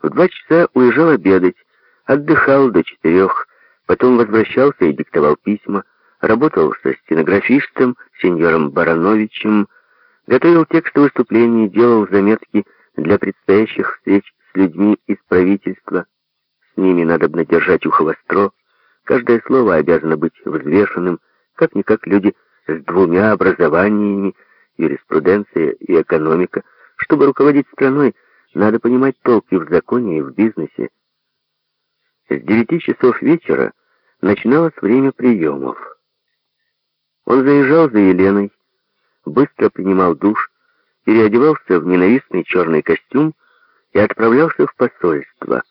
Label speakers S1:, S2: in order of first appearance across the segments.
S1: В два часа уезжал обедать, отдыхал до четырех, потом возвращался и диктовал письма, работал со стенографистом, сеньором Барановичем, готовил тексты выступлений, делал заметки для предстоящих встреч с людьми из правительства. С ними надо бы держать ухо востро. Каждое слово обязано быть взвешенным, как-никак люди с двумя образованиями, юриспруденция и экономика. Чтобы руководить страной, надо понимать толки в законе и в бизнесе. С девяти часов вечера начиналось время приемов. Он заезжал за Еленой, быстро принимал душ, переодевался в ненавистный черный костюм и отправлялся в посольство.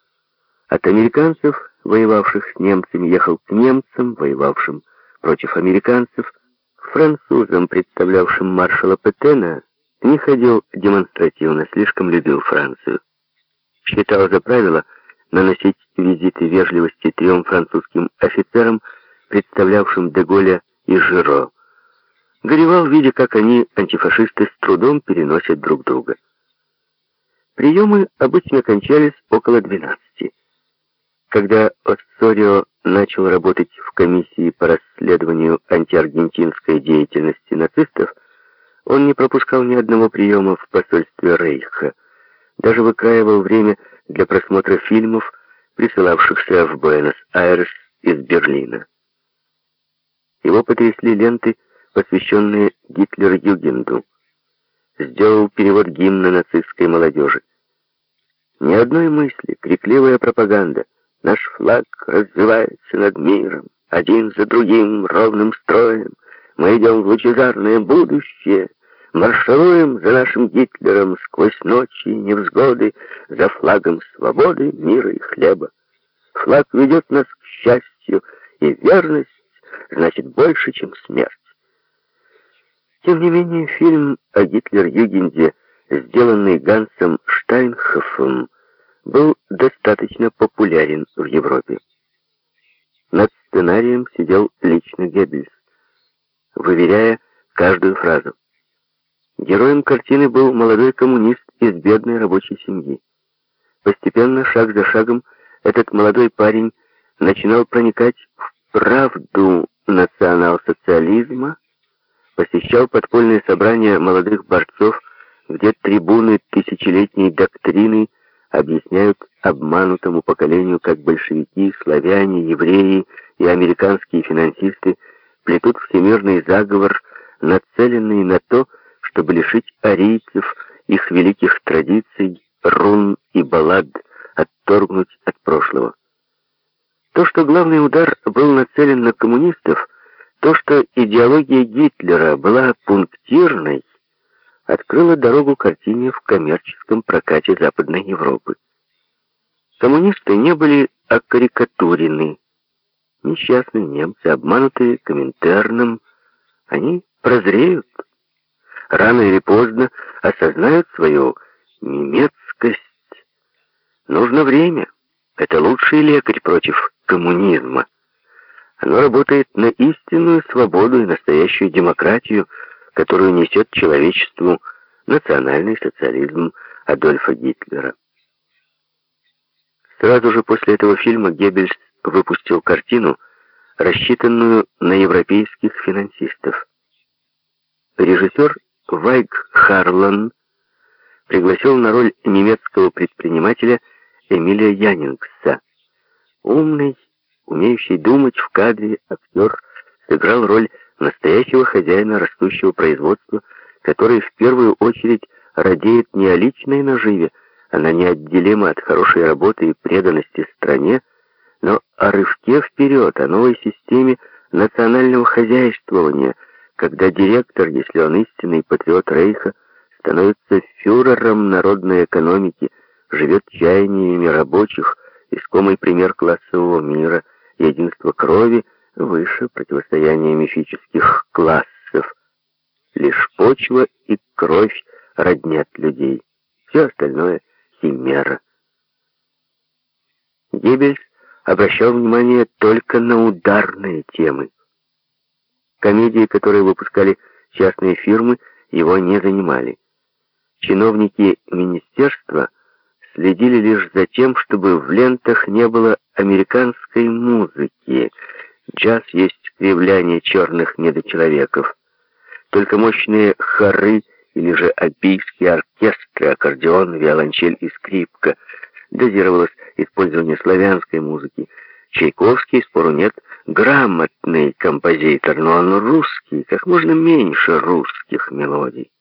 S1: От американцев, воевавших с немцами, ехал к немцам, воевавшим против американцев, к французам, представлявшим маршала Петена, не ходил демонстративно, слишком любил Францию. Считал за правило наносить визиты вежливости трем французским офицерам, представлявшим Деголя и Жиро. Горевал, видя, как они, антифашисты, с трудом переносят друг друга. Приемы обычно кончались около 12. Когда Оссорио начал работать в комиссии по расследованию антиаргентинской деятельности нацистов, он не пропускал ни одного приема в посольстве Рейха, даже выкраивал время для просмотра фильмов, присылавшихся в Буэнос-Айрес из Берлина. Его потрясли ленты посвященные Гитлер-Югенду. Сделал перевод гимна нацистской молодежи. Ни одной мысли, крикливая пропаганда. Наш флаг развивается над миром, один за другим, ровным строем. Мы идем в лучезарное будущее, маршируем за нашим Гитлером сквозь ночи и невзгоды, за флагом свободы, мира и хлеба. Флаг ведет нас к счастью, и верность значит больше, чем смерть. Тем не менее, фильм о Гитлер-Югенде, сделанный Гансом Штайнхофом, был достаточно популярен в Европе. Над сценарием сидел лично Геббельс, выверяя каждую фразу. Героем картины был молодой коммунист из бедной рабочей семьи. Постепенно, шаг за шагом, этот молодой парень начинал проникать в правду национал-социализма, посещал подпольные собрания молодых борцов, где трибуны тысячелетней доктрины объясняют обманутому поколению, как большевики, славяне, евреи и американские финансисты плетут всемирный заговор, нацеленный на то, чтобы лишить арийцев их великих традиций, рун и баллад, отторгнуть от прошлого. То, что главный удар был нацелен на коммунистов, то, что идеология Гитлера была пунктирной, открыло дорогу картине в коммерческом прокате Западной Европы. Коммунисты не были окарикатурены. Несчастные немцы, обманутые Коминтерном, они прозреют. Рано или поздно осознают свою немецкость. Нужно время. Это лучший лекарь против коммунизма. Оно работает на истинную свободу и настоящую демократию, которую несет человечеству национальный социализм Адольфа Гитлера. Сразу же после этого фильма Геббельс выпустил картину, рассчитанную на европейских финансистов. Режиссер Вайг Харлан пригласил на роль немецкого предпринимателя Эмилия Янингса. Умный, умеющий думать в кадре актер сыграл роль настоящего хозяина растущего производства, который в первую очередь радеет не о личной наживе, она неотделима от хорошей работы и преданности стране, но о рывке вперед, о новой системе национального хозяйствования, когда директор, если он истинный патриот Рейха, становится фюрером народной экономики, живет чаяниями рабочих, искомый пример классового мира – единство крови выше противостояния мифических классов. Лишь почва и кровь роднят людей. Все остальное — химера. Геббельс обращал внимание только на ударные темы. Комедии, которые выпускали частные фирмы, его не занимали. Чиновники министерства следили лишь за тем, чтобы в лентах не было американской музыки. Джаз есть кривляние черных недочеловеков. Только мощные хоры или же альпийские оркестры, аккордеон, виолончель и скрипка. Дозировалось использование славянской музыки. Чайковский, спору нет, грамотный композитор, но он русский, как можно меньше русских мелодий.